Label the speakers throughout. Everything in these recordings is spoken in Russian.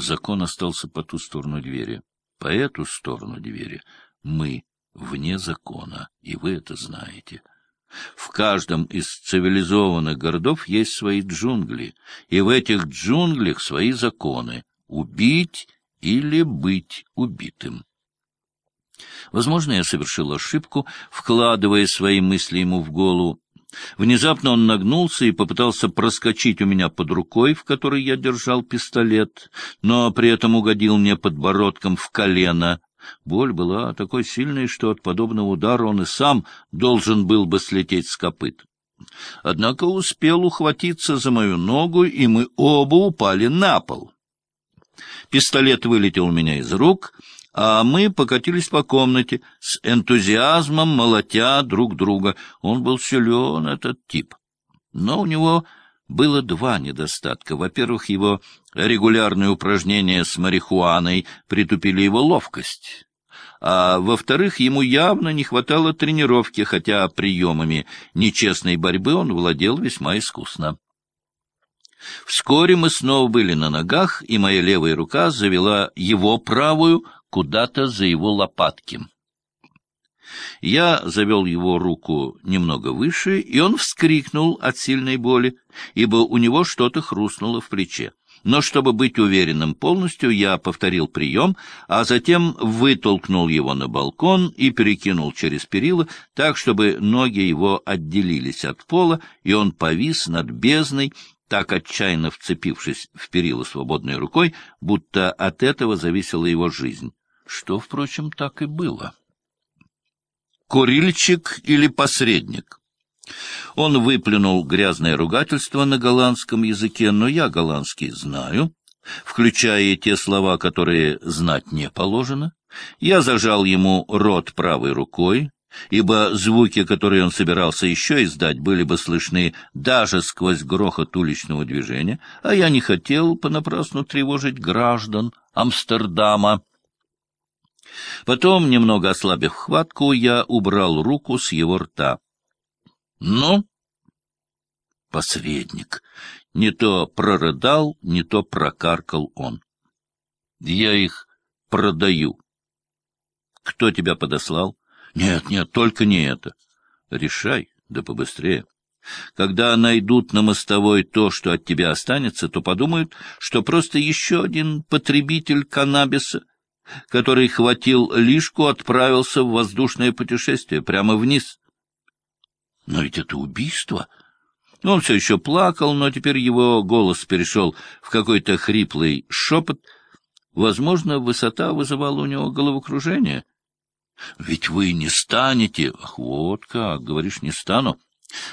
Speaker 1: Закон остался по ту сторону двери. По эту сторону двери мы вне закона, и вы это знаете. В каждом из цивилизованных городов есть свои джунгли, и в этих джунглях свои законы — убить или быть убитым. Возможно, я совершил ошибку, вкладывая свои мысли ему в голову. Внезапно он нагнулся и попытался проскочить у меня под рукой, в которой я держал пистолет, но при этом угодил мне подбородком в колено. Боль была такой сильной, что от подобного удара он и сам должен был бы слететь с копыт. Однако успел ухватиться за мою ногу, и мы оба упали на пол. Пистолет вылетел у меня из рук, а мы покатились по комнате с энтузиазмом, молотя друг друга. Он был силен, этот тип. Но у него было два недостатка. Во-первых, его регулярные упражнения с марихуаной притупили его ловкость. А во-вторых, ему явно не хватало тренировки, хотя приемами нечестной борьбы он владел весьма искусно. Вскоре мы снова были на ногах, и моя левая рука завела его правую куда-то за его лопатки. Я завел его руку немного выше, и он вскрикнул от сильной боли, ибо у него что-то хрустнуло в плече. Но чтобы быть уверенным полностью, я повторил прием, а затем вытолкнул его на балкон и перекинул через перила, так, чтобы ноги его отделились от пола, и он повис над бездной, так отчаянно вцепившись в перила свободной рукой, будто от этого зависела его жизнь, что, впрочем, так и было. Курильщик или посредник? Он выплюнул грязное ругательство на голландском языке, но я голландский знаю, включая те слова, которые знать не положено. Я зажал ему рот правой рукой, ибо звуки, которые он собирался еще издать, были бы слышны даже сквозь грохот уличного движения, а я не хотел понапрасну тревожить граждан Амстердама. Потом, немного ослабив хватку, я убрал руку с его рта. — Ну? Посредник. Не то прорыдал, не то прокаркал он. — Я их продаю. — Кто тебя подослал? Нет, нет, только не это. Решай, да побыстрее. Когда найдут на мостовой то, что от тебя останется, то подумают, что просто еще один потребитель каннабиса, который хватил лишку, отправился в воздушное путешествие прямо вниз. Но ведь это убийство. Он все еще плакал, но теперь его голос перешел в какой-то хриплый шепот. Возможно, высота вызывала у него головокружение. Ведь вы не станете... Ах, вот как, говоришь, не стану.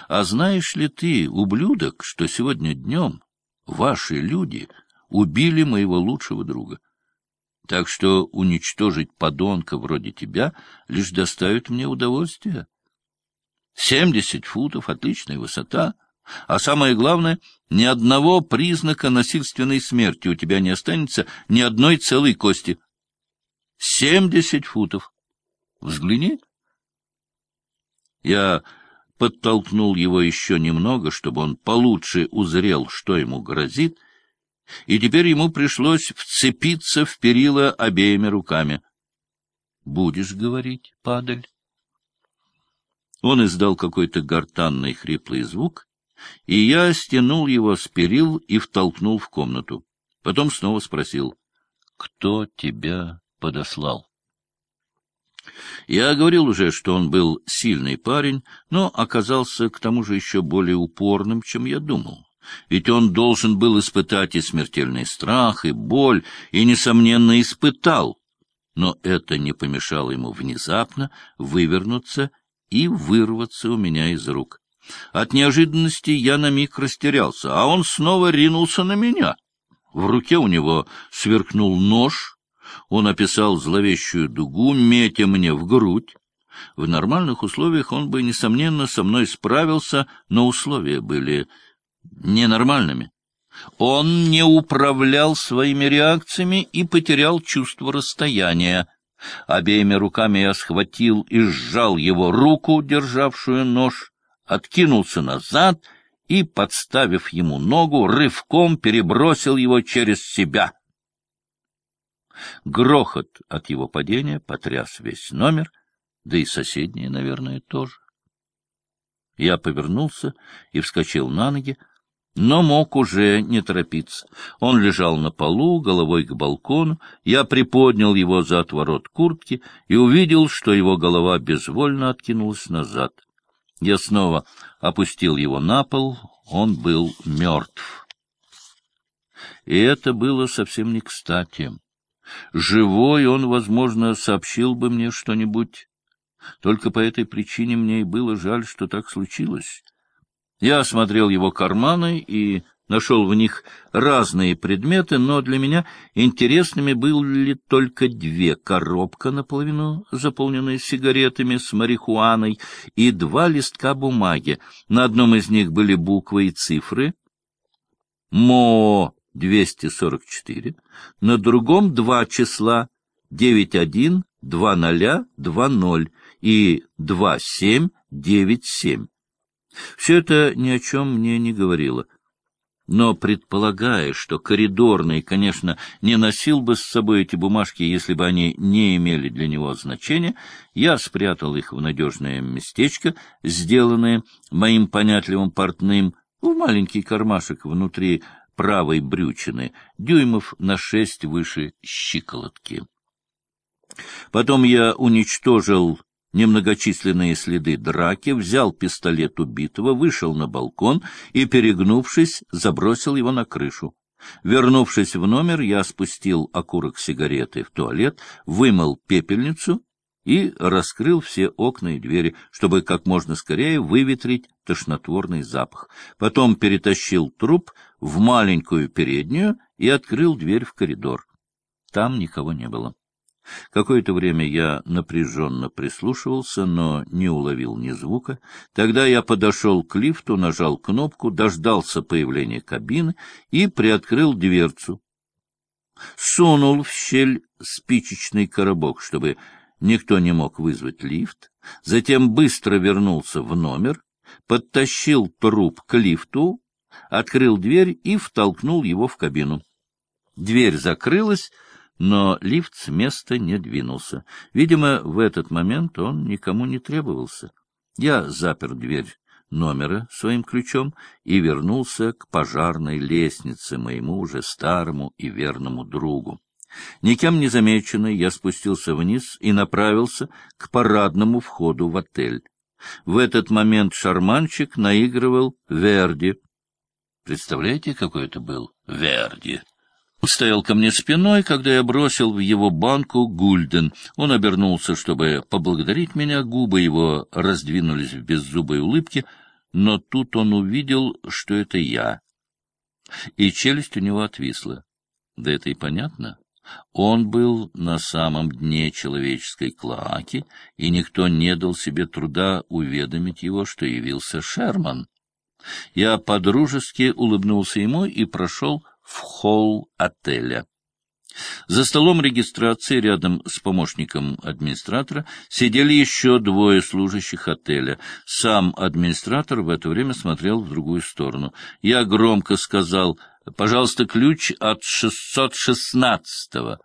Speaker 1: А знаешь ли ты, ублюдок, что сегодня днем ваши люди убили моего лучшего друга? Так что уничтожить подонка вроде тебя лишь доставит мне удовольствие. Семьдесят футов — отличная высота. А самое главное, ни одного признака насильственной смерти у тебя не останется, ни одной целой кости. Семьдесят футов. Взгляни. Я подтолкнул его еще немного, чтобы он получше узрел, что ему грозит, и теперь ему пришлось вцепиться в перила обеими руками. — Будешь говорить, падаль? Он издал какой-то гортанный хриплый звук, и я стянул его с перил и втолкнул в комнату. Потом снова спросил, — Кто тебя подослал? Я говорил уже, что он был сильный парень, но оказался к тому же еще более упорным, чем я думал. Ведь он должен был испытать и смертельный страх, и боль, и, несомненно, испытал. Но это не помешало ему внезапно вывернуться и вырваться у меня из рук. От неожиданности я на миг растерялся, а он снова ринулся на меня. В руке у него сверкнул нож — он описал зловещую дугу, метя мне в грудь. В нормальных условиях он бы, несомненно, со мной справился, но условия были ненормальными. Он не управлял своими реакциями и потерял чувство расстояния. Обеими руками я схватил и сжал его руку, державшую нож, откинулся назад и, подставив ему ногу, рывком перебросил его через себя. Грохот от его падения потряс весь номер, да и соседние, наверное, тоже. Я повернулся и вскочил на ноги, но мог уже не торопиться. Он лежал на полу, головой к балкону. Я приподнял его за отворот куртки и увидел, что его голова безвольно откинулась назад. Я снова опустил его на пол. Он был мертв. И это было совсем не кстати. Живой он, возможно, сообщил бы мне что-нибудь. Только по этой причине мне и было жаль, что так случилось. Я осмотрел его карманы и нашел в них разные предметы, но для меня интересными были только две — коробка, наполовину заполненная сигаретами с марихуаной, и два листка бумаги. На одном из них были буквы и цифры. МО-244, на другом два числа — 91, 2020 и 2797. Все это ни о чем мне не говорило. Но, предполагая, что коридорный, конечно, не носил бы с собой эти бумажки, если бы они не имели для него значения, я спрятал их в надежное местечко, сделанное моим понятливым портным, в маленький кармашек внутри правой брючины, дюймов на шесть выше щиколотки. Потом я уничтожил немногочисленные следы драки, взял пистолет убитого, вышел на балкон и, перегнувшись, забросил его на крышу. Вернувшись в номер, я спустил окурок сигареты в туалет, вымыл пепельницу и раскрыл все окна и двери, чтобы как можно скорее выветрить тошнотворный запах. Потом перетащил труп в маленькую переднюю и открыл дверь в коридор. Там никого не было. Какое-то время я напряженно прислушивался, но не уловил ни звука. Тогда я подошел к лифту, нажал кнопку, дождался появления кабины и приоткрыл дверцу. Сунул в щель спичечный коробок, чтобы никто не мог вызвать лифт, затем быстро вернулся в номер, подтащил труп к лифту, открыл дверь и втолкнул его в кабину. Дверь закрылась, но лифт с места не двинулся. Видимо, в этот момент он никому не требовался. Я запер дверь номера своим ключом и вернулся к пожарной лестнице моему уже старому и верному другу. Никем не замеченный, я спустился вниз и направился к парадному входу в отель. В этот момент шарманчик наигрывал Верди. Представляете, какой это был Верди? Стоял ко мне спиной, когда я бросил в его банку гульден. Он обернулся, чтобы поблагодарить меня, губы его раздвинулись в беззубой улыбке, но тут он увидел, что это я. И челюсть у него отвисла. Да это и понятно. Он был на самом дне человеческой клоаки, и никто не дал себе труда уведомить его, что явился Шерман. Я подружески улыбнулся ему и прошел в холл отеля. За столом регистрации рядом с помощником администратора сидели еще двое служащих отеля. Сам администратор в это время смотрел в другую сторону. Я громко сказал «Пожалуйста, ключ от 616-го».